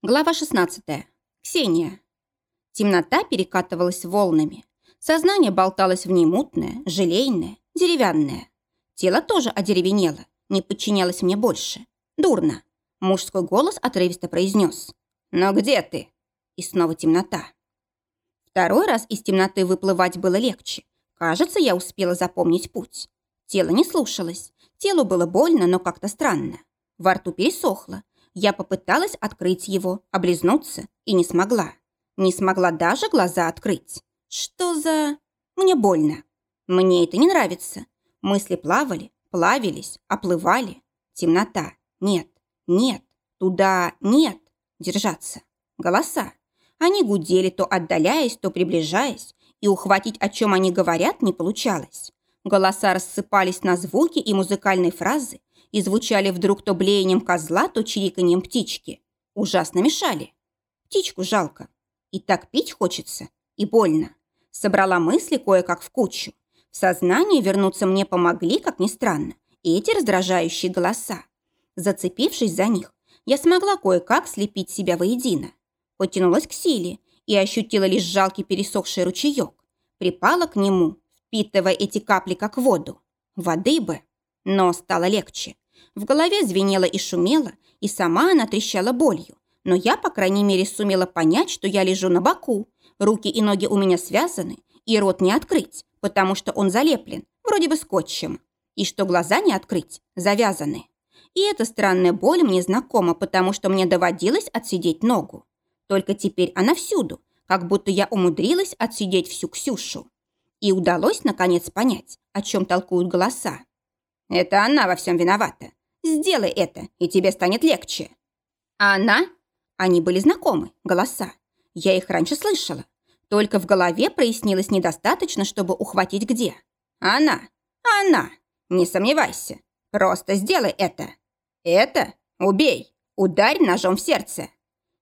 Глава 16. Ксения. Темнота перекатывалась волнами. Сознание болталось в ней мутное, желейное, деревянное. Тело тоже одеревенело, не подчинялось мне больше. Дурно. Мужской голос отрывисто произнес. «Но где ты?» И снова темнота. Второй раз из темноты выплывать было легче. Кажется, я успела запомнить путь. Тело не слушалось. Телу было больно, но как-то странно. Во рту пересохло. Я попыталась открыть его, облизнуться, и не смогла. Не смогла даже глаза открыть. Что за... Мне больно. Мне это не нравится. Мысли плавали, плавились, оплывали. Темнота. Нет, нет, туда нет. Держаться. Голоса. Они гудели, то отдаляясь, то приближаясь, и ухватить, о чем они говорят, не получалось. Голоса рассыпались на звуки и музыкальные фразы, и звучали вдруг то блеянием козла, то чириканьем птички. Ужасно мешали. Птичку жалко. И так пить хочется, и больно. Собрала мысли кое-как в кучу. В сознание вернуться мне помогли, как ни странно, эти раздражающие голоса. Зацепившись за них, я смогла кое-как слепить себя воедино. Потянулась к силе и ощутила лишь жалкий пересохший ручеек. Припала к нему, впитывая эти капли как воду. Воды бы. Но стало легче. В голове звенело и шумело, и сама она трещала болью. Но я, по крайней мере, сумела понять, что я лежу на боку. Руки и ноги у меня связаны, и рот не открыть, потому что он залеплен, вроде бы скотчем. И что глаза не открыть, завязаны. И эта странная боль мне знакома, потому что мне доводилось отсидеть ногу. Только теперь она всюду, как будто я умудрилась отсидеть всю Ксюшу. И удалось, наконец, понять, о чем толкуют голоса. Это она во всем виновата. Сделай это, и тебе станет легче. А она? Они были знакомы, голоса. Я их раньше слышала. Только в голове прояснилось недостаточно, чтобы ухватить где. Она, она, не сомневайся. Просто сделай это. Это? Убей. Ударь ножом в сердце.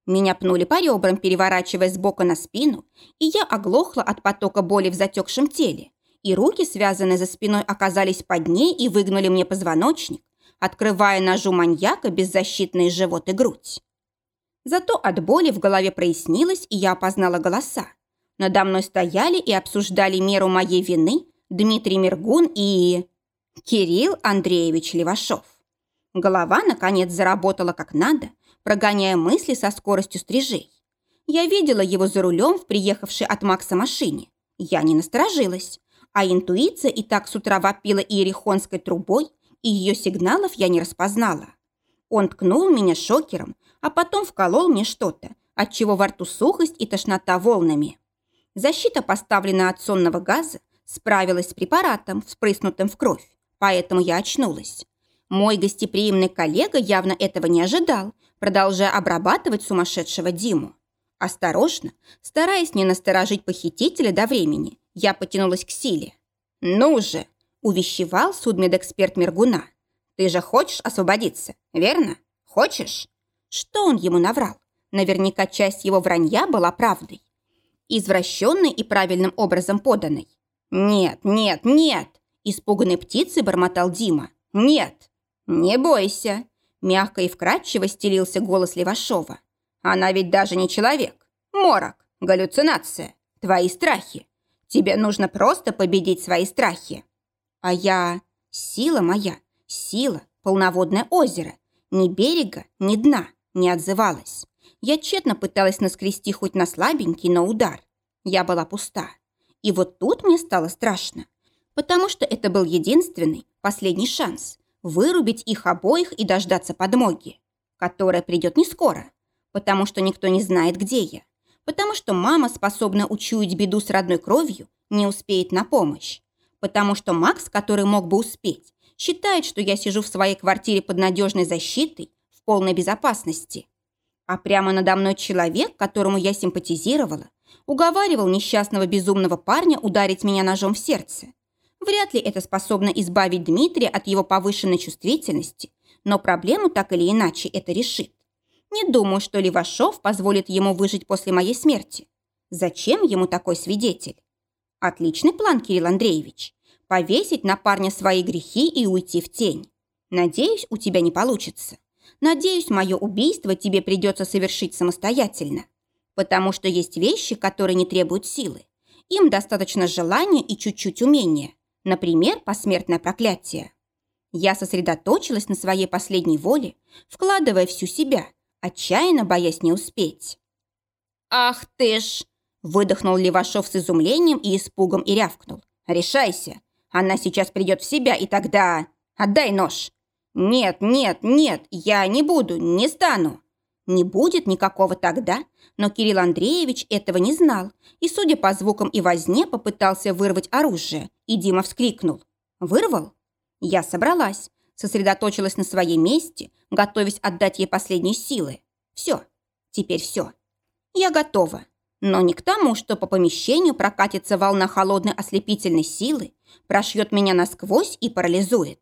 Меня пнули по ребрам, переворачивая с бока на спину, и я оглохла от потока боли в затекшем теле и руки, связанные за спиной, оказались под ней и выгнули мне позвоночник, открывая ножу маньяка беззащитный живот и грудь. Зато от боли в голове прояснилось, и я опознала голоса. Надо мной стояли и обсуждали меру моей вины Дмитрий Мергун и... Кирилл Андреевич Левашов. Голова, наконец, заработала как надо, прогоняя мысли со скоростью стрижей. Я видела его за рулем в приехавшей от Макса машине. Я не насторожилась. А интуиция и так с утра вопила иерихонской трубой, и ее сигналов я не распознала. Он ткнул меня шокером, а потом вколол мне что-то, отчего во рту сухость и тошнота волнами. Защита, поставленная от сонного газа, справилась с препаратом, вспрыснутым в кровь, поэтому я очнулась. Мой гостеприимный коллега явно этого не ожидал, продолжая обрабатывать сумасшедшего Диму. Осторожно, стараясь не насторожить похитителя до времени, я потянулась к силе. «Ну же!» – увещевал судмедэксперт Мергуна. «Ты же хочешь освободиться, верно? Хочешь?» Что он ему наврал? Наверняка часть его вранья была правдой. Извращенной и правильным образом поданной. «Нет, нет, нет!» – испуганной птицей бормотал Дима. «Нет! Не бойся!» Мягко и вкрадчиво стелился голос Левашова. «Она ведь даже не человек. Морок, галлюцинация, твои страхи. Тебе нужно просто победить свои страхи. А я... Сила моя, сила, полноводное озеро. Ни берега, ни дна не отзывалась. Я тщетно пыталась наскрести хоть на слабенький, но удар. Я была пуста. И вот тут мне стало страшно. Потому что это был единственный, последний шанс вырубить их обоих и дождаться подмоги, которая придет не скоро, потому что никто не знает, где я потому что мама способна учуять беду с родной кровью, не успеет на помощь, потому что Макс, который мог бы успеть, считает, что я сижу в своей квартире под надежной защитой, в полной безопасности. А прямо надо мной человек, которому я симпатизировала, уговаривал несчастного безумного парня ударить меня ножом в сердце. Вряд ли это способно избавить Дмитрия от его повышенной чувствительности, но проблему так или иначе это решит. Не думаю, что Левашов позволит ему выжить после моей смерти. Зачем ему такой свидетель? Отличный план, Кирилл Андреевич. Повесить на парня свои грехи и уйти в тень. Надеюсь, у тебя не получится. Надеюсь, мое убийство тебе придется совершить самостоятельно. Потому что есть вещи, которые не требуют силы. Им достаточно желания и чуть-чуть умения. Например, посмертное проклятие. Я сосредоточилась на своей последней воле, вкладывая всю себя, отчаянно боясь не успеть. «Ах ты ж!» – выдохнул Левашов с изумлением и испугом и рявкнул. «Решайся! Она сейчас придет в себя, и тогда... Отдай нож!» «Нет, нет, нет, я не буду, не стану!» Не будет никакого тогда, но Кирилл Андреевич этого не знал и, судя по звукам и возне, попытался вырвать оружие, и Дима вскрикнул. «Вырвал?» Я собралась, сосредоточилась на своей месте, готовясь отдать ей последние силы. Все, теперь все. Я готова. Но не к тому, что по помещению прокатится волна холодной ослепительной силы, прошьет меня насквозь и парализует.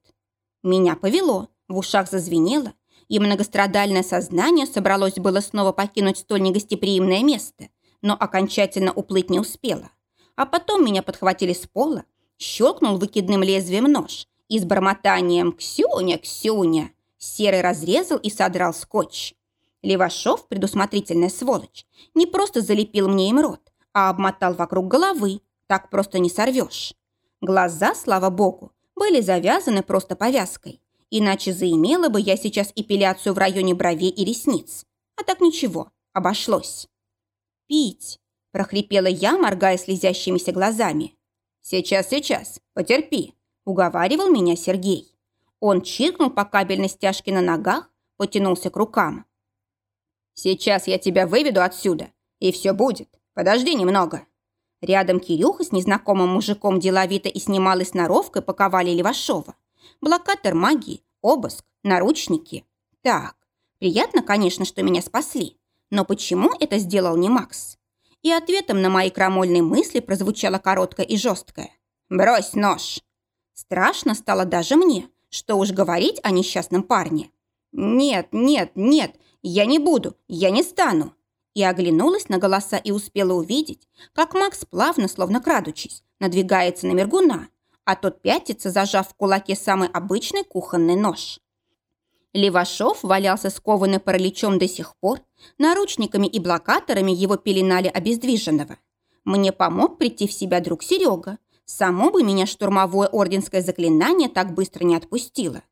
Меня повело, в ушах зазвенело, и многострадальное сознание собралось было снова покинуть столь негостеприимное место, но окончательно уплыть не успело. А потом меня подхватили с пола, щелкнул выкидным лезвием нож и с бормотанием «Ксюня, Ксюня!» серый разрезал и содрал скотч. Левашов, предусмотрительная сволочь, не просто залепил мне им рот, а обмотал вокруг головы. Так просто не сорвешь. Глаза, слава богу, были завязаны просто повязкой. Иначе заимела бы я сейчас эпиляцию в районе бровей и ресниц. А так ничего, обошлось. «Пить!» – прохрипела я, моргая слезящимися глазами. «Сейчас, сейчас, потерпи!» – уговаривал меня Сергей. Он чиркнул по кабельной стяжке на ногах, потянулся к рукам. «Сейчас я тебя выведу отсюда, и все будет. Подожди немного». Рядом Кирюха с незнакомым мужиком деловито и с немалой сноровкой паковали Левашова. Блокатор магии, обыск, наручники. Так, приятно, конечно, что меня спасли. Но почему это сделал не Макс? И ответом на мои крамольные мысли прозвучало короткое и жесткое. «Брось нож!» Страшно стало даже мне, что уж говорить о несчастном парне. «Нет, нет, нет, я не буду, я не стану!» И оглянулась на голоса и успела увидеть, как Макс плавно, словно крадучись, надвигается на Мергуна, а тот пятится, зажав в кулаке самый обычный кухонный нож. Левашов валялся скованный параличом до сих пор, наручниками и блокаторами его пеленали обездвиженного. Мне помог прийти в себя друг Серега. Само бы меня штурмовое орденское заклинание так быстро не отпустило.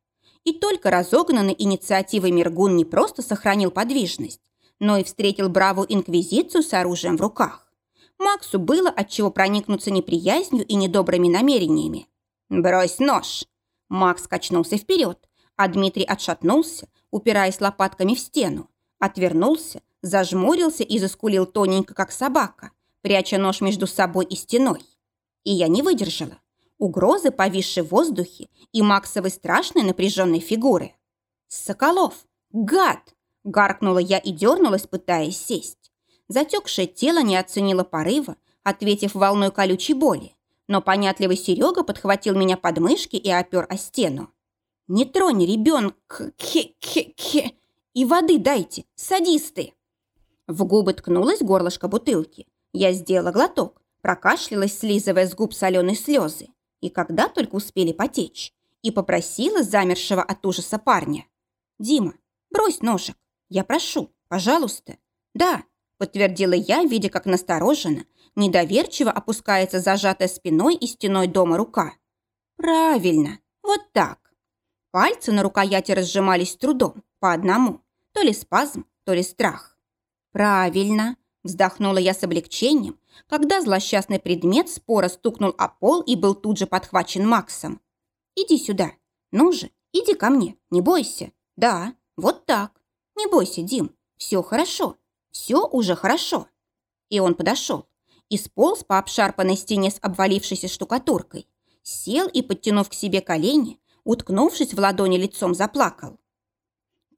И только разогнанный инициативой Мергун не просто сохранил подвижность, но и встретил бравую инквизицию с оружием в руках. Максу было отчего проникнуться неприязнью и недобрыми намерениями. «Брось нож!» Макс качнулся вперед, а Дмитрий отшатнулся, упираясь лопатками в стену, отвернулся, зажмурился и заскулил тоненько, как собака, пряча нож между собой и стеной. И я не выдержала. Угрозы, повисшей в воздухе, и Максовой страшной напряженной фигуры. «Соколов! Гад!» – гаркнула я и дернулась, пытаясь сесть. Затекшее тело не оценило порыва, ответив волной колючей боли. Но понятливый Серега подхватил меня под мышки и опер о стену. «Не тронь ребенка! Хе-хе-хе! И воды дайте, садисты!» В губы ткнулась горлышко бутылки. Я сделала глоток, прокашлялась, слизывая с губ соленые слезы. И когда только успели потечь. И попросила замершего от ужаса парня. «Дима, брось ножик. Я прошу, пожалуйста. Да, подтвердила я, видя, как настороженно, недоверчиво опускается зажатая спиной и стеной дома рука. Правильно, вот так. Пальцы на рукояти разжимались трудом, по одному. То ли спазм, то ли страх. Правильно, вздохнула я с облегчением, когда злосчастный предмет спора стукнул о пол и был тут же подхвачен Максом. «Иди сюда. Ну же, иди ко мне, не бойся. Да, вот так. Не бойся, Дим, все хорошо. Все уже хорошо. И он подошел и сполз по обшарпанной стене с обвалившейся штукатуркой, сел и, подтянув к себе колени, уткнувшись в ладони лицом, заплакал.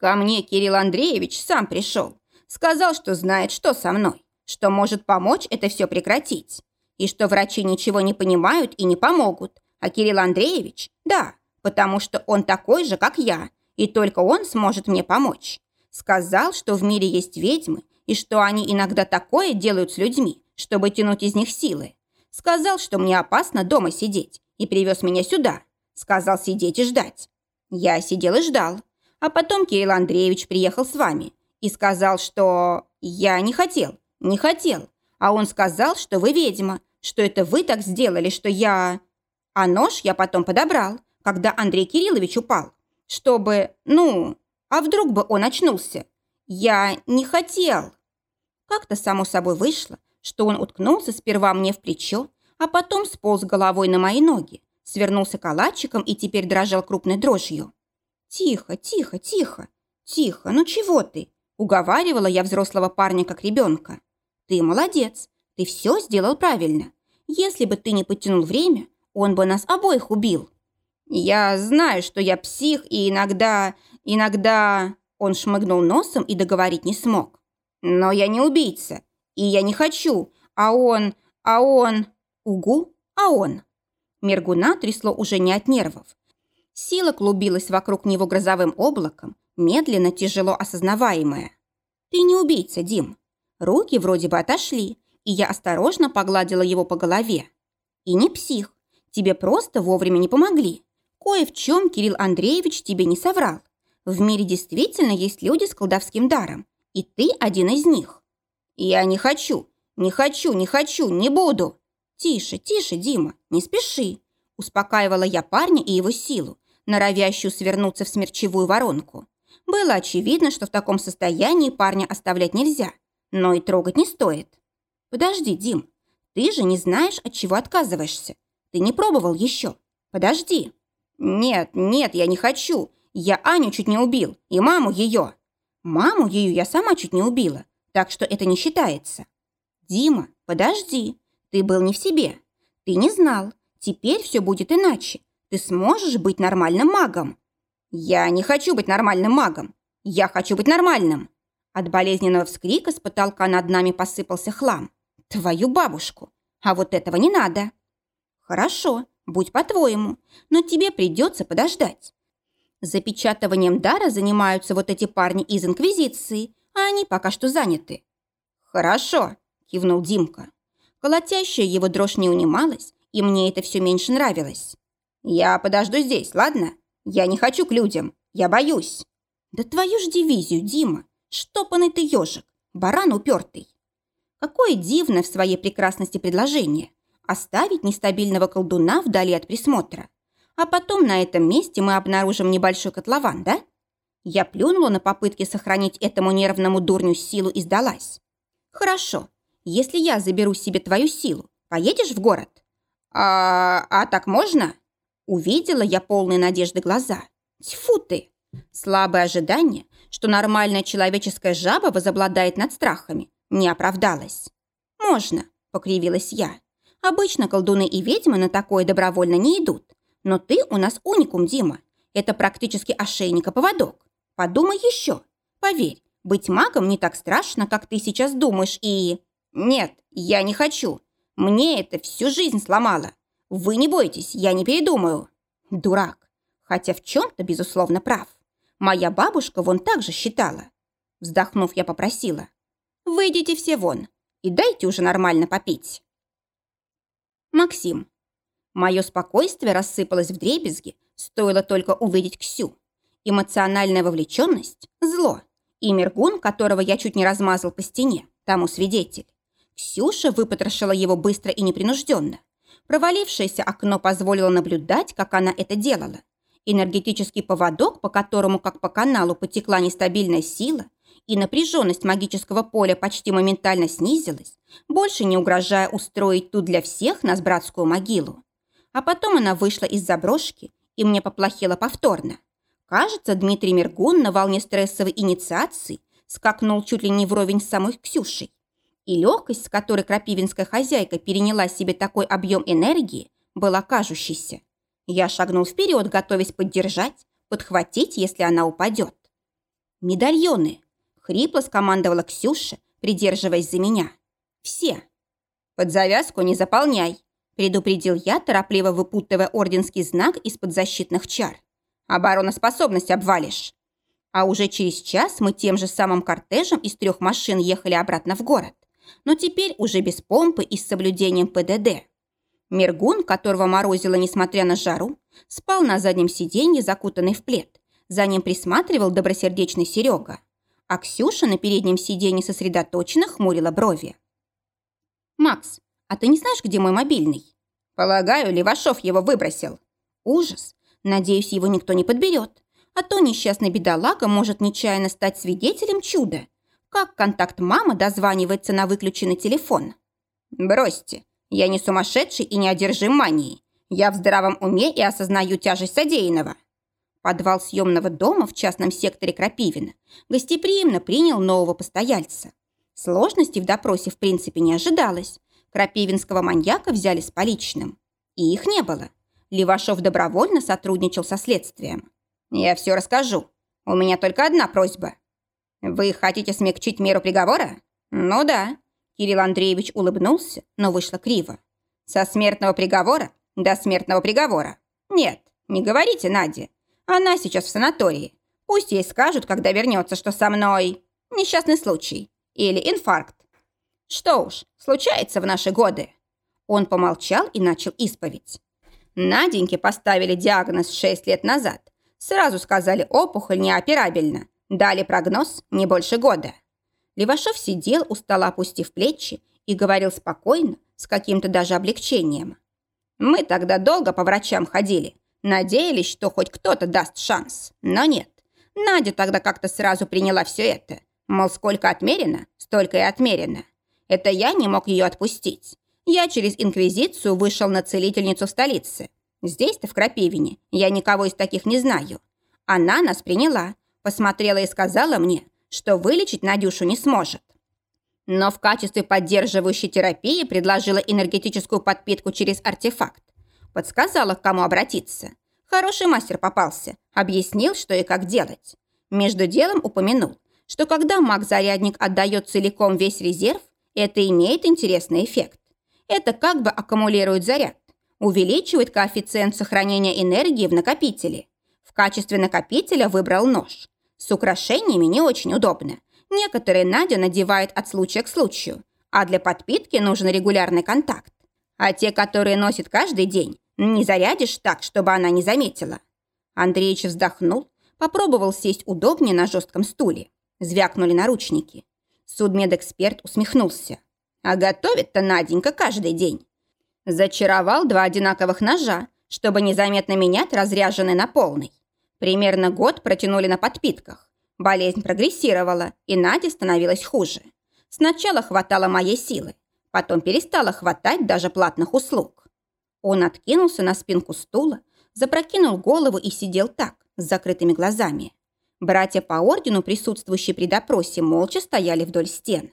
«Ко мне Кирилл Андреевич сам пришел. Сказал, что знает, что со мной, что может помочь это все прекратить, и что врачи ничего не понимают и не помогут, а Кирилл Андреевич – да, потому что он такой же, как я, и только он сможет мне помочь. Сказал, что в мире есть ведьмы, и что они иногда такое делают с людьми, чтобы тянуть из них силы. Сказал, что мне опасно дома сидеть, и привез меня сюда. Сказал сидеть и ждать. Я сидел и ждал. А потом Кирилл Андреевич приехал с вами и сказал, что я не хотел, не хотел. А он сказал, что вы ведьма, что это вы так сделали, что я... А нож я потом подобрал, когда Андрей Кириллович упал, чтобы, ну, а вдруг бы он очнулся? Я не хотел. Как-то само собой вышло, что он уткнулся сперва мне в плечо, а потом сполз головой на мои ноги, свернулся калачиком и теперь дрожал крупной дрожью. «Тихо, тихо, тихо, тихо, ну чего ты?» Уговаривала я взрослого парня как ребенка. «Ты молодец, ты все сделал правильно. Если бы ты не потянул время, он бы нас обоих убил». «Я знаю, что я псих, и иногда... иногда...» Он шмыгнул носом и договорить не смог. «Но я не убийца, и я не хочу, а он... а он...» «Угу, а он...» Мергуна трясло уже не от нервов. Сила клубилась вокруг него грозовым облаком, медленно, тяжело осознаваемая. «Ты не убийца, Дим». Руки вроде бы отошли, и я осторожно погладила его по голове. «И не псих. Тебе просто вовремя не помогли. Кое в чем Кирилл Андреевич тебе не соврал. В мире действительно есть люди с колдовским даром, и ты один из них». «Я не хочу, не хочу, не хочу, не буду!» «Тише, тише, Дима, не спеши!» Успокаивала я парня и его силу, норовящую свернуться в смерчевую воронку. Было очевидно, что в таком состоянии парня оставлять нельзя, но и трогать не стоит. «Подожди, Дим, ты же не знаешь, от чего отказываешься. Ты не пробовал еще. Подожди». «Нет, нет, я не хочу. Я Аню чуть не убил, и маму ее». «Маму ее я сама чуть не убила, так что это не считается». «Дима, подожди. Ты был не в себе. Ты не знал. Теперь все будет иначе. Ты сможешь быть нормальным магом». «Я не хочу быть нормальным магом. Я хочу быть нормальным». От болезненного вскрика с потолка над нами посыпался хлам. «Твою бабушку! А вот этого не надо!» «Хорошо, будь по-твоему, но тебе придется подождать. Запечатыванием дара занимаются вот эти парни из Инквизиции, а они пока что заняты». «Хорошо», – кивнул Димка. Колотящая его дрожь не унималась, и мне это все меньше нравилось. «Я подожду здесь, ладно? Я не хочу к людям. Я боюсь». «Да твою ж дивизию, Дима! Штопанный ты ежик, баран упертый!» Какое дивное в своей прекрасности предложение – оставить нестабильного колдуна вдали от присмотра. А потом на этом месте мы обнаружим небольшой котлован, да? Я плюнула на попытки сохранить этому нервному дурню силу и сдалась. «Хорошо, если я заберу себе твою силу, поедешь в город?» «А, а так можно?» Увидела я полные надежды глаза. Тьфу ты! Слабое ожидание, что нормальная человеческая жаба возобладает над страхами, не оправдалось. «Можно», — покривилась я. «Обычно колдуны и ведьмы на такое добровольно не идут. Но ты у нас уникум, Дима. Это практически ошейника-поводок. Подумай еще. Поверь, быть магом не так страшно, как ты сейчас думаешь, и...» «Нет, я не хочу. Мне это всю жизнь сломало. Вы не бойтесь, я не передумаю. Дурак. Хотя в чем-то, безусловно, прав. Моя бабушка вон так же считала. Вздохнув, я попросила. Выйдите все вон и дайте уже нормально попить. Максим. Мое спокойствие рассыпалось в дребезги, стоило только увидеть Ксю. Эмоциональная вовлеченность – зло. И Мергун, которого я чуть не размазал по стене, тому свидетель. Ксюша выпотрошила его быстро и непринужденно. Провалившееся окно позволило наблюдать, как она это делала. Энергетический поводок, по которому, как по каналу, потекла нестабильная сила, и напряженность магического поля почти моментально снизилась, больше не угрожая устроить тут для всех нас братскую могилу. А потом она вышла из заброшки, и мне поплохело повторно. Кажется, Дмитрий Мергун на волне стрессовой инициации скакнул чуть ли не вровень с самой Ксюшей. И легкость, с которой крапивинская хозяйка переняла себе такой объем энергии, была кажущейся. Я шагнул вперед, готовясь поддержать, подхватить, если она упадет. «Медальоны!» — хрипло скомандовала Ксюша, придерживаясь за меня. «Все!» «Под завязку не заполняй!» — предупредил я, торопливо выпутывая орденский знак из-под защитных чар. «Обороноспособность обвалишь!» А уже через час мы тем же самым кортежем из трех машин ехали обратно в город но теперь уже без помпы и с соблюдением ПДД. Мергун, которого морозило несмотря на жару, спал на заднем сиденье, закутанный в плед, За ним присматривал добросердечный Серега. А Ксюша на переднем сиденье сосредоточенно хмурила брови. «Макс, а ты не знаешь, где мой мобильный?» «Полагаю, Левашов его выбросил». «Ужас. Надеюсь, его никто не подберет. А то несчастный бедолага может нечаянно стать свидетелем чуда. Как контакт мамы дозванивается на выключенный телефон?» «Бросьте. Я не сумасшедший и не одержим манией. Я в здравом уме и осознаю тяжесть содеянного». Подвал съемного дома в частном секторе Крапивина гостеприимно принял нового постояльца. Сложностей в допросе в принципе не ожидалось. Крапивинского маньяка взяли с поличным. И их не было. Левашов добровольно сотрудничал со следствием. «Я все расскажу. У меня только одна просьба. Вы хотите смягчить меру приговора?» «Ну да». Кирилл Андреевич улыбнулся, но вышло криво. «Со смертного приговора до смертного приговора. Нет, не говорите Наде. Она сейчас в санатории. Пусть ей скажут, когда вернется, что со мной несчастный случай или инфаркт. Что уж, случается в наши годы. Он помолчал и начал исповедь. Наденьке поставили диагноз 6 лет назад. Сразу сказали, опухоль неоперабельна. Дали прогноз не больше года. Левашов сидел, устало опустив плечи, и говорил спокойно, с каким-то даже облегчением. «Мы тогда долго по врачам ходили, Надеялись, что хоть кто-то даст шанс, но нет. Надя тогда как-то сразу приняла все это. Мол, сколько отмерено, столько и отмерено. Это я не мог ее отпустить. Я через инквизицию вышел на целительницу в столице. Здесь-то, в Крапивине, я никого из таких не знаю. Она нас приняла, посмотрела и сказала мне, что вылечить Надюшу не сможет. Но в качестве поддерживающей терапии предложила энергетическую подпитку через артефакт. Подсказала, к кому обратиться. Хороший мастер попался. Объяснил, что и как делать. Между делом упомянул, что когда маг-зарядник отдает целиком весь резерв, это имеет интересный эффект. Это как бы аккумулирует заряд, увеличивает коэффициент сохранения энергии в накопителе. В качестве накопителя выбрал нож. С украшениями не очень удобно. Некоторые Надя надевает от случая к случаю, а для подпитки нужен регулярный контакт. А те, которые носит каждый день, не зарядишь так, чтобы она не заметила. Андреич вздохнул, попробовал сесть удобнее на жестком стуле. Звякнули наручники. Судмедэксперт усмехнулся. А готовит-то Наденька каждый день. Зачаровал два одинаковых ножа, чтобы незаметно менять разряженный на полный. Примерно год протянули на подпитках. Болезнь прогрессировала, и Наде становилось хуже. Сначала хватало моей силы, потом перестало хватать даже платных услуг. Он откинулся на спинку стула, запрокинул голову и сидел так, с закрытыми глазами. Братья по ордену, присутствующие при допросе, молча стояли вдоль стен.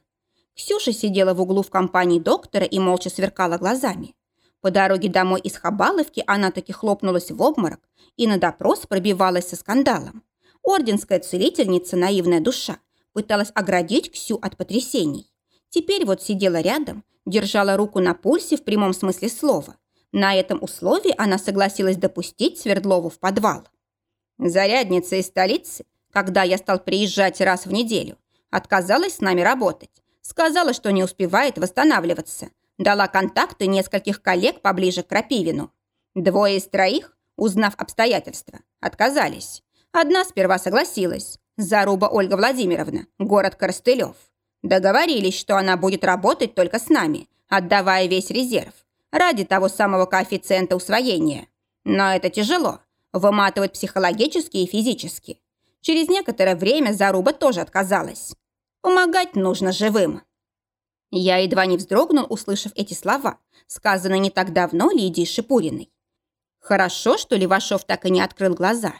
Ксюша сидела в углу в компании доктора и молча сверкала глазами. По дороге домой из Хабаловки она таки хлопнулась в обморок и на допрос пробивалась со скандалом. Орденская целительница, наивная душа, пыталась оградить Ксю от потрясений. Теперь вот сидела рядом, держала руку на пульсе в прямом смысле слова на этом условии она согласилась допустить Свердлову в подвал. Зарядница из столицы, когда я стал приезжать раз в неделю, отказалась с нами работать. Сказала, что не успевает восстанавливаться. Дала контакты нескольких коллег поближе к Крапивину. Двое из троих, узнав обстоятельства, отказались. Одна сперва согласилась. Заруба Ольга Владимировна, город Коростылев. Договорились, что она будет работать только с нами, отдавая весь резерв ради того самого коэффициента усвоения. Но это тяжело, выматывает психологически и физически. Через некоторое время Заруба тоже отказалась. Помогать нужно живым. Я едва не вздрогнул, услышав эти слова, сказанные не так давно Лидией Шипуриной. Хорошо, что Левашов так и не открыл глаза.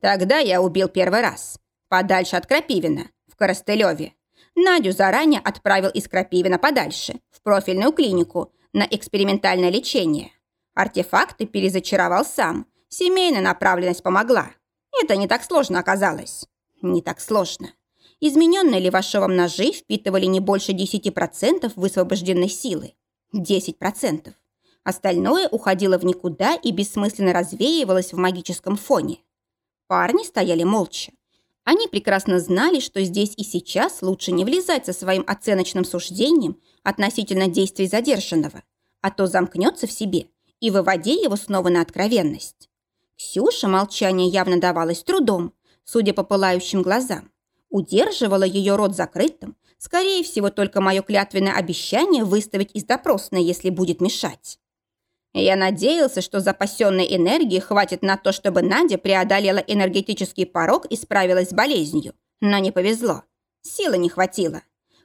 Тогда я убил первый раз. Подальше от Крапивина, в Коростылеве. Надю заранее отправил из Крапивина подальше, в профильную клинику, на экспериментальное лечение. Артефакты перезачаровал сам. Семейная направленность помогла. Это не так сложно оказалось. Не так сложно. Измененные Левашовым ножи впитывали не больше 10% высвобожденной силы. 10%. Остальное уходило в никуда и бессмысленно развеивалось в магическом фоне. Парни стояли молча. Они прекрасно знали, что здесь и сейчас лучше не влезать со своим оценочным суждением относительно действий задержанного, а то замкнется в себе и выводи его снова на откровенность. Ксюша молчание явно давалось трудом. судя по пылающим глазам. Удерживала ее рот закрытым, скорее всего, только мое клятвенное обещание выставить из допросной, если будет мешать. Я надеялся, что запасенной энергии хватит на то, чтобы Надя преодолела энергетический порог и справилась с болезнью. Но не повезло. Силы не хватило.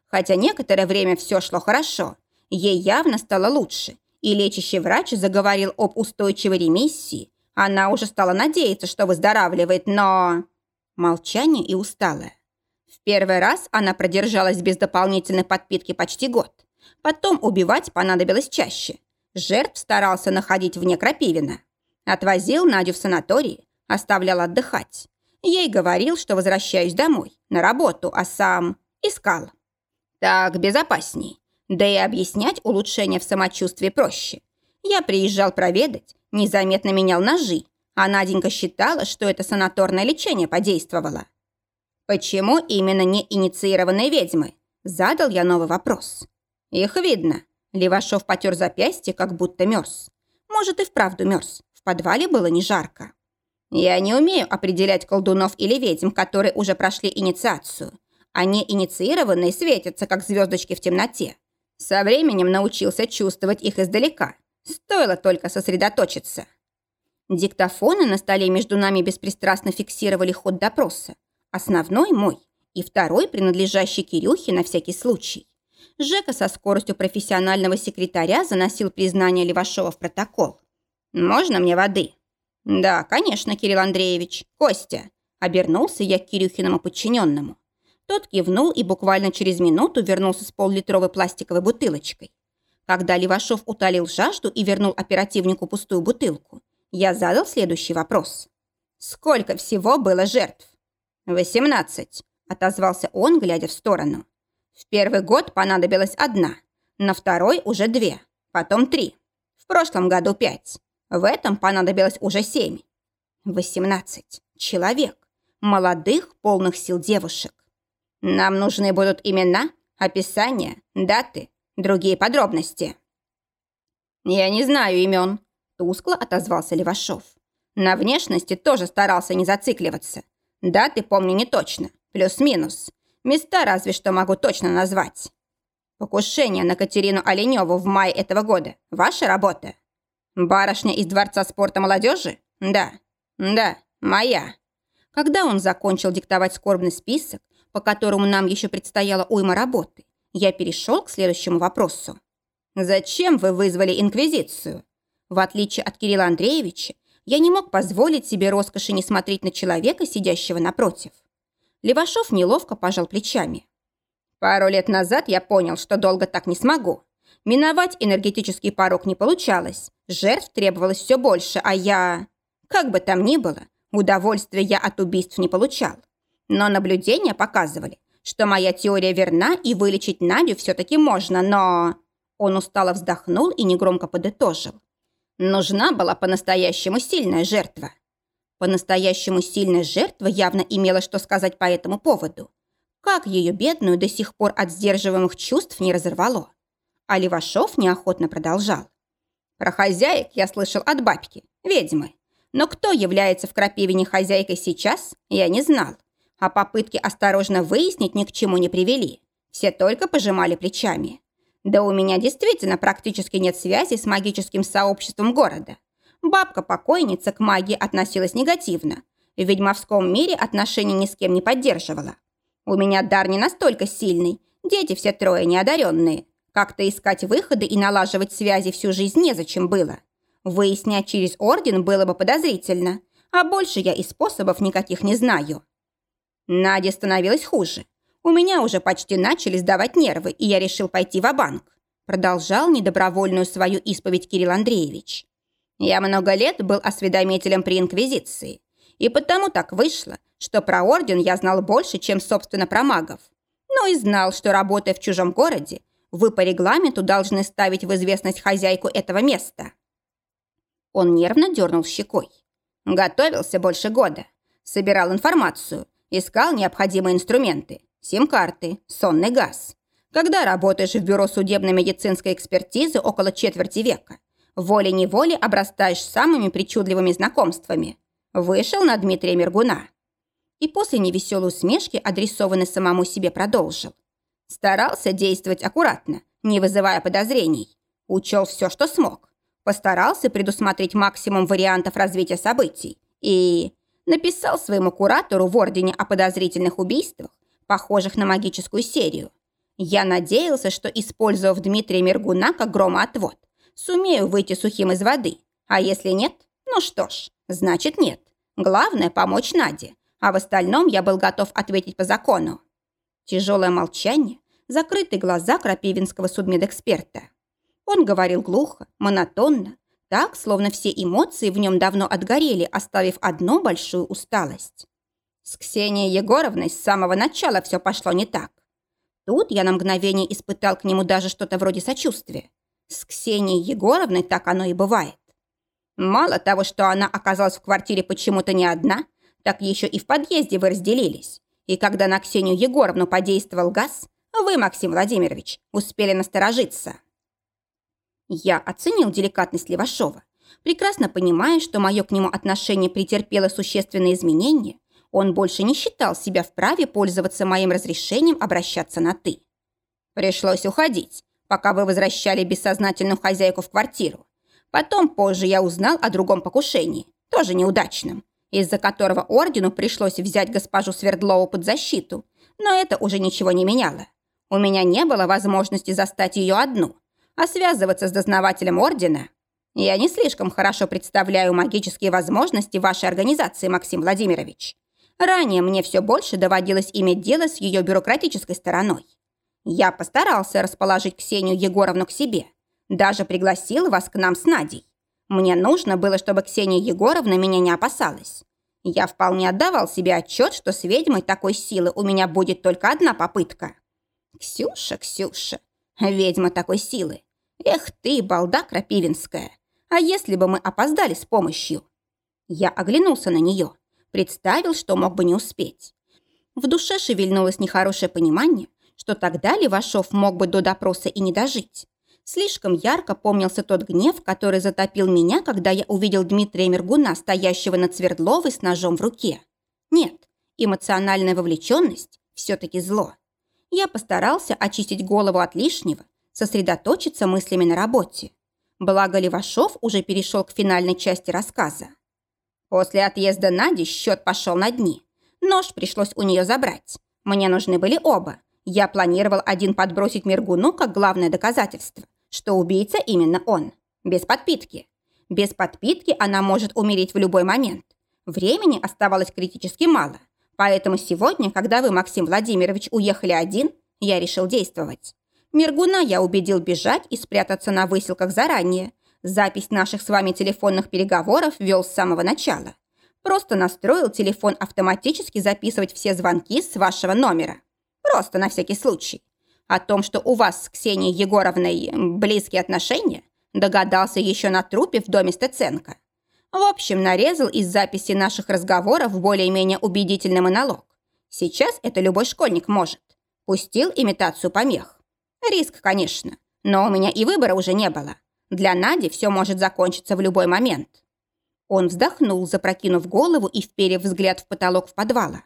Хотя некоторое время все шло хорошо. Ей явно стало лучше. И лечащий врач заговорил об устойчивой ремиссии. Она уже стала надеяться, что выздоравливает, но... Молчание и усталое. В первый раз она продержалась без дополнительной подпитки почти год. Потом убивать понадобилось чаще. Жертв старался находить вне Крапивина. Отвозил Надю в санаторий, оставлял отдыхать. Ей говорил, что возвращаюсь домой, на работу, а сам искал. Так безопасней. Да и объяснять улучшение в самочувствии проще. Я приезжал проведать, незаметно менял ножи, а Наденька считала, что это санаторное лечение подействовало. «Почему именно не инициированные ведьмы?» Задал я новый вопрос. «Их видно. Левашов потер запястье, как будто мерз. Может, и вправду мерз. В подвале было не жарко. Я не умею определять колдунов или ведьм, которые уже прошли инициацию. Они инициированные светятся, как звездочки в темноте. Со временем научился чувствовать их издалека. Стоило только сосредоточиться. Диктофоны на столе между нами беспристрастно фиксировали ход допроса. Основной мой и второй, принадлежащий Кирюхе на всякий случай. Жека со скоростью профессионального секретаря заносил признание Левашова в протокол. «Можно мне воды?» «Да, конечно, Кирилл Андреевич. Костя!» Обернулся я к Кирюхиному подчиненному. Тот кивнул и буквально через минуту вернулся с поллитровой пластиковой бутылочкой. Когда Левашов утолил жажду и вернул оперативнику пустую бутылку, я задал следующий вопрос. «Сколько всего было жертв?» «Восемнадцать», — отозвался он, глядя в сторону. «В первый год понадобилась одна, на второй уже две, потом три. В прошлом году пять. В этом понадобилось уже семь. Восемнадцать. Человек. Молодых, полных сил девушек. Нам нужны будут имена, описания, даты, другие подробности». «Я не знаю имен», — тускло отозвался Левашов. «На внешности тоже старался не зацикливаться. Даты помню не точно, плюс-минус. Места разве что могу точно назвать. Покушение на Катерину Оленеву в мае этого года – ваша работа? Барышня из Дворца спорта молодежи? Да. Да, моя. Когда он закончил диктовать скорбный список, по которому нам еще предстояла уйма работы, я перешел к следующему вопросу. «Зачем вы вызвали Инквизицию?» В отличие от Кирилла Андреевича, я не мог позволить себе роскоши не смотреть на человека, сидящего напротив. Левашов неловко пожал плечами. Пару лет назад я понял, что долго так не смогу. Миновать энергетический порог не получалось. Жертв требовалось все больше, а я... Как бы там ни было, удовольствия я от убийств не получал. Но наблюдения показывали, что моя теория верна и вылечить Надю все-таки можно, но... Он устало вздохнул и негромко подытожил. Нужна была по-настоящему сильная жертва. По-настоящему сильная жертва явно имела что сказать по этому поводу. Как ее бедную до сих пор от сдерживаемых чувств не разорвало. А Левашов неохотно продолжал. Про хозяек я слышал от бабки, ведьмы. Но кто является в Крапивине хозяйкой сейчас, я не знал. А попытки осторожно выяснить ни к чему не привели. Все только пожимали плечами. Да у меня действительно практически нет связи с магическим сообществом города. Бабка-покойница к магии относилась негативно. В ведьмовском мире отношений ни с кем не поддерживала. У меня дар не настолько сильный, дети все трое неодаренные. Как-то искать выходы и налаживать связи всю жизнь незачем было. Выяснять через орден было бы подозрительно, а больше я и способов никаких не знаю. Наде становилось хуже. У меня уже почти начали сдавать нервы, и я решил пойти в банк Продолжал недобровольную свою исповедь Кирилл Андреевич. Я много лет был осведомителем при Инквизиции, и потому так вышло, что про орден я знал больше, чем, собственно, про магов. Ну и знал, что, работая в чужом городе, вы по регламенту должны ставить в известность хозяйку этого места. Он нервно дернул щекой. Готовился больше года. Собирал информацию, искал необходимые инструменты, Сим-карты, сонный газ. Когда работаешь в бюро судебно-медицинской экспертизы около четверти века, волей-неволей обрастаешь самыми причудливыми знакомствами. Вышел на Дмитрия Мергуна. и после невеселой усмешки, адресованной самому себе, продолжил. Старался действовать аккуратно, не вызывая подозрений. Учел все, что смог. Постарался предусмотреть максимум вариантов развития событий. И написал своему куратору в Ордене о подозрительных убийствах, похожих на магическую серию. Я надеялся, что, использовав Дмитрия Мергуна как громоотвод, сумею выйти сухим из воды. А если нет, ну что ж, значит нет. Главное – помочь Наде, а в остальном я был готов ответить по закону. Тяжелое молчание, закрытые глаза крапивинского судмедэксперта. Он говорил глухо, монотонно, так, словно все эмоции в нем давно отгорели, оставив одну большую усталость. С Ксенией Егоровной с самого начала все пошло не так. Тут я на мгновение испытал к нему даже что-то вроде сочувствия. С Ксенией Егоровной так оно и бывает. Мало того, что она оказалась в квартире почему-то не одна, так еще и в подъезде вы разделились. И когда на Ксению Егоровну подействовал газ, вы, Максим Владимирович, успели насторожиться. Я оценил деликатность Левашова, прекрасно понимая, что мое к нему отношение претерпело существенные изменения, он больше не считал себя вправе пользоваться моим разрешением обращаться на «ты». Пришлось уходить, пока вы возвращали бессознательную хозяйку в квартиру. Потом позже я узнал о другом покушении, тоже неудачном, из-за которого ордену пришлось взять госпожу Свердлову под защиту, но это уже ничего не меняло. У меня не было возможности застать ее одну, а связываться с дознавателем ордена... Я не слишком хорошо представляю магические возможности вашей организации, Максим Владимирович. Ранее мне все больше доводилось иметь дело с ее бюрократической стороной. Я постарался расположить Ксению Егоровну к себе. Даже пригласил вас к нам с Надей. Мне нужно было, чтобы Ксения Егоровна меня не опасалась. Я вполне отдавал себе отчет, что с ведьмой такой силы у меня будет только одна попытка. Ксюша, Ксюша, ведьма такой силы. Эх ты, балда крапивинская. А если бы мы опоздали с помощью? Я оглянулся на нее. Представил, что мог бы не успеть. В душе шевельнулось нехорошее понимание, что тогда Левашов мог бы до допроса и не дожить. Слишком ярко помнился тот гнев, который затопил меня, когда я увидел Дмитрия Мергуна, стоящего над Свердловой с ножом в руке. Нет, эмоциональная вовлеченность – все-таки зло. Я постарался очистить голову от лишнего, сосредоточиться мыслями на работе. Благо Левашов уже перешел к финальной части рассказа. После отъезда Нади счет пошел на дни. Нож пришлось у нее забрать. Мне нужны были оба. Я планировал один подбросить Мергуну как главное доказательство, что убийца именно он. Без подпитки. Без подпитки она может умереть в любой момент. Времени оставалось критически мало. Поэтому сегодня, когда вы, Максим Владимирович, уехали один, я решил действовать. Мергуна я убедил бежать и спрятаться на выселках заранее, Запись наших с вами телефонных переговоров вел с самого начала. Просто настроил телефон автоматически записывать все звонки с вашего номера. Просто на всякий случай. О том, что у вас с Ксенией Егоровной близкие отношения, догадался еще на трупе в доме Стеценко. В общем, нарезал из записи наших разговоров более-менее убедительный монолог. Сейчас это любой школьник может. Пустил имитацию помех. Риск, конечно, но у меня и выбора уже не было. Для Нади все может закончиться в любой момент. Он вздохнул, запрокинув голову и вперев взгляд в потолок в подвала.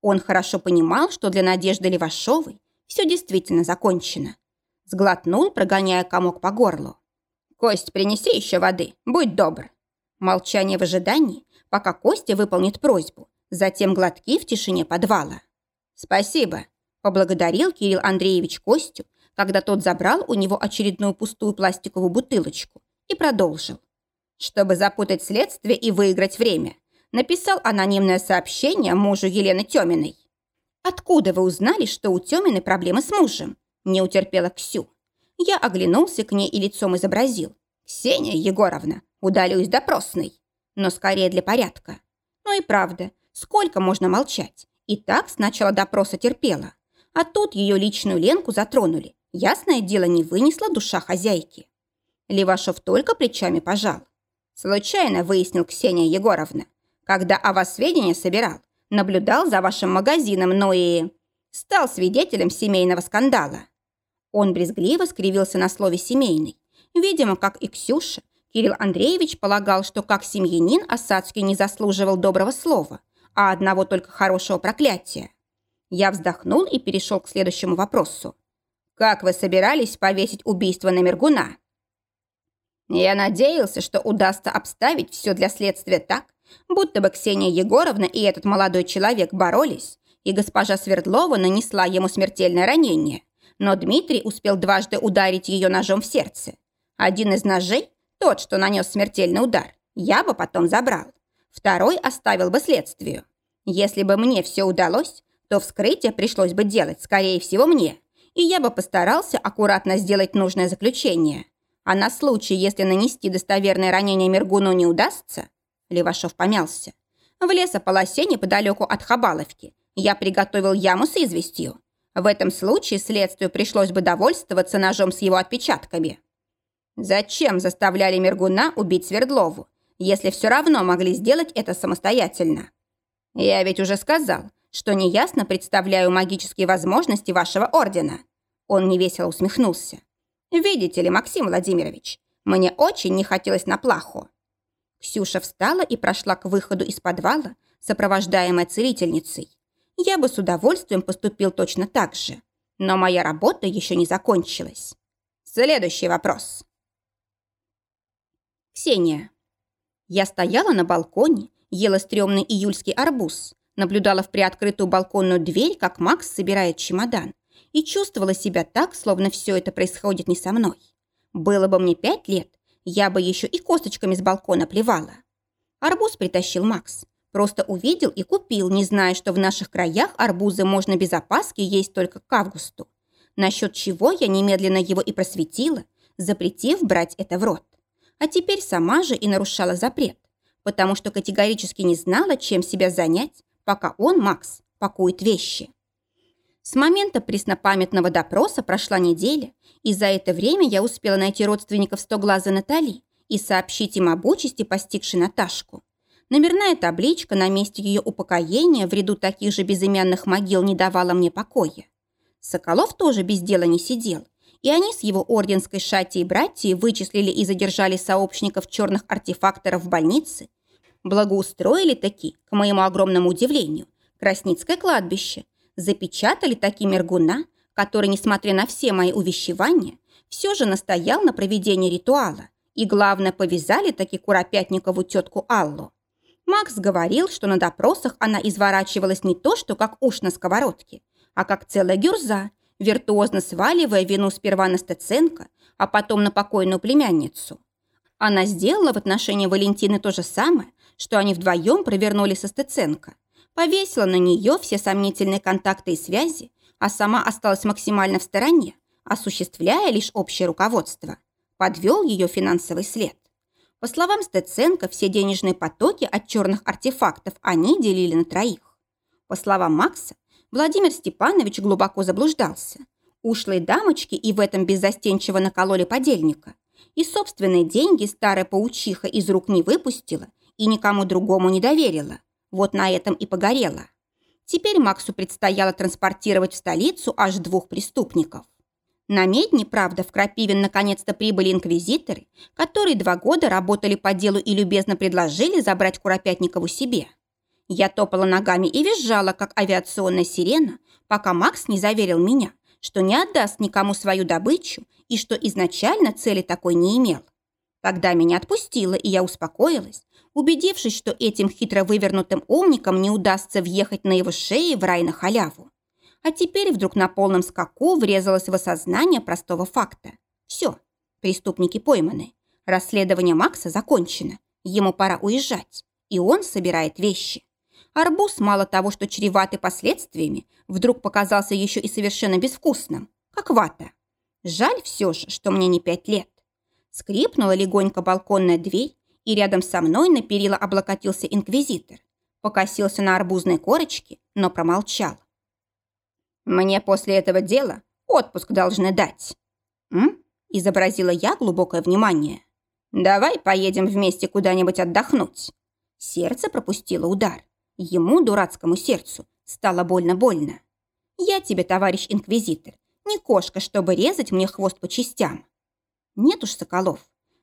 Он хорошо понимал, что для Надежды Левашовой все действительно закончено. Сглотнул, прогоняя комок по горлу. «Кость, принеси еще воды, будь добр». Молчание в ожидании, пока Костя выполнит просьбу, затем глотки в тишине подвала. «Спасибо», – поблагодарил Кирилл Андреевич Костю когда тот забрал у него очередную пустую пластиковую бутылочку и продолжил. Чтобы запутать следствие и выиграть время, написал анонимное сообщение мужу Елены Тёминой. «Откуда вы узнали, что у Тёмины проблемы с мужем?» Не утерпела Ксю. Я оглянулся к ней и лицом изобразил. «Ксения Егоровна, удалюсь допросной». Но скорее для порядка. Ну и правда, сколько можно молчать? И так с начала допроса терпела. А тут ее личную Ленку затронули. Ясное дело, не вынесла душа хозяйки. Левашов только плечами пожал. Случайно выяснил Ксения Егоровна, когда о вас сведения собирал, наблюдал за вашим магазином, но и... стал свидетелем семейного скандала. Он брезгливо скривился на слове «семейный». Видимо, как и Ксюша, Кирилл Андреевич полагал, что как семьянин Осадский не заслуживал доброго слова, а одного только хорошего проклятия. Я вздохнул и перешел к следующему вопросу. «Как вы собирались повесить убийство на Мергуна?» Я надеялся, что удастся обставить все для следствия так, будто бы Ксения Егоровна и этот молодой человек боролись, и госпожа Свердлова нанесла ему смертельное ранение. Но Дмитрий успел дважды ударить ее ножом в сердце. Один из ножей, тот, что нанес смертельный удар, я бы потом забрал. Второй оставил бы следствию. Если бы мне все удалось, то вскрытие пришлось бы делать, скорее всего, мне, и я бы постарался аккуратно сделать нужное заключение. А на случай, если нанести достоверное ранение Мергуну не удастся, Левашов помялся. В лесополосе неподалеку от Хабаловки я приготовил яму с известью. В этом случае следствию пришлось бы довольствоваться ножом с его отпечатками. Зачем заставляли Мергуна убить Свердлову, если все равно могли сделать это самостоятельно? Я ведь уже сказал, что неясно представляю магические возможности вашего ордена. Он невесело усмехнулся. Видите ли, Максим Владимирович, мне очень не хотелось на плаху. Ксюша встала и прошла к выходу из подвала, сопровождаемая целительницей. Я бы с удовольствием поступил точно так же. Но моя работа еще не закончилась. Следующий вопрос. Ксения. Я стояла на балконе, ела стрёмный июльский арбуз, наблюдала в приоткрытую балконную дверь, как Макс собирает чемодан, и чувствовала себя так, словно все это происходит не со мной. Было бы мне пять лет, я бы еще и косточками с балкона плевала. Арбуз притащил Макс. Просто увидел и купил, не зная, что в наших краях арбузы можно без опаски есть только к августу. Насчет чего я немедленно его и просветила, запретив брать это в рот. А теперь сама же и нарушала запрет, потому что категорически не знала, чем себя занять, пока он, Макс, пакует вещи. С момента преснопамятного допроса прошла неделя, и за это время я успела найти родственников Стоглаза Натали и сообщить им об участи, постигшей Наташку. Номерная табличка на месте ее упокоения в ряду таких же безымянных могил не давала мне покоя. Соколов тоже без дела не сидел, и они с его орденской шати и братьей вычислили и задержали сообщников черных артефакторов в больнице, благоустроили таки, к моему огромному удивлению, Красницкое кладбище, запечатали таки Мергуна, который, несмотря на все мои увещевания, все же настоял на проведении ритуала. И, главное, повязали таки Куропятникову тетку Аллу. Макс говорил, что на допросах она изворачивалась не то, что как уж на сковородке, а как целая гюрза, виртуозно сваливая вину сперва на Стеценко, а потом на покойную племянницу. Она сделала в отношении Валентины то же самое, что они вдвоем провернули со Стеценко. Повесила на нее все сомнительные контакты и связи, а сама осталась максимально в стороне, осуществляя лишь общее руководство. Подвел ее финансовый след. По словам Стеценко, все денежные потоки от черных артефактов они делили на троих. По словам Макса, Владимир Степанович глубоко заблуждался. Ушлые дамочки и в этом беззастенчиво накололи подельника. И собственные деньги старая паучиха из рук не выпустила и никому другому не доверила. Вот на этом и погорела. Теперь Максу предстояло транспортировать в столицу аж двух преступников. На Медне, правда, в Крапивин наконец-то прибыли инквизиторы, которые два года работали по делу и любезно предложили забрать Куропятникову себе. Я топала ногами и визжала, как авиационная сирена, пока Макс не заверил меня, что не отдаст никому свою добычу и что изначально цели такой не имел. Тогда меня отпустило, и я успокоилась, убедившись, что этим хитро вывернутым умникам не удастся въехать на его шее в рай на халяву. А теперь вдруг на полном скаку врезалось в осознание простого факта. Все, преступники пойманы. Расследование Макса закончено. Ему пора уезжать. И он собирает вещи. Арбуз мало того, что чреватый последствиями, вдруг показался еще и совершенно безвкусным, как вата. Жаль все же, что мне не пять лет. Скрипнула легонько балконная дверь, и рядом со мной на перила облокотился инквизитор. Покосился на арбузной корочке, но промолчал. «Мне после этого дела отпуск должны дать». «М?» – изобразила я глубокое внимание. «Давай поедем вместе куда-нибудь отдохнуть». Сердце пропустило удар. Ему, дурацкому сердцу, стало больно-больно. «Я тебе, товарищ инквизитор, не кошка, чтобы резать мне хвост по частям». «Нет уж, Соколов,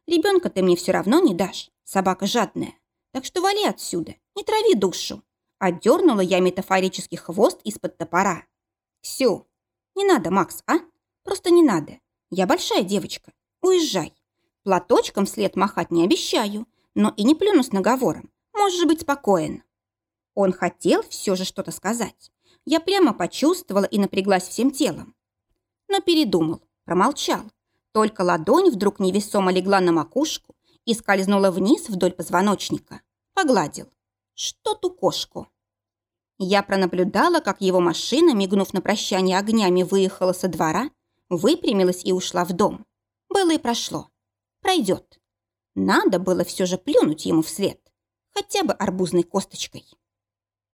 ребенка ты мне все равно не дашь. Собака жадная. Так что вали отсюда, не трави душу. Отдернула я метафорический хвост из-под топора. «Ксю, не надо, Макс, а? Просто не надо. Я большая девочка. Уезжай. Платочком вслед махать не обещаю, но и не плюну с наговором. Можешь быть спокоен». Он хотел все же что-то сказать. Я прямо почувствовала и напряглась всем телом. Но передумал, промолчал. Только ладонь вдруг невесомо легла на макушку и скользнула вниз вдоль позвоночника. Погладил. Что ту кошку? Я пронаблюдала, как его машина, мигнув на прощание огнями, выехала со двора, выпрямилась и ушла в дом. Было и прошло. Пройдет. Надо было все же плюнуть ему вслед. Хотя бы арбузной косточкой.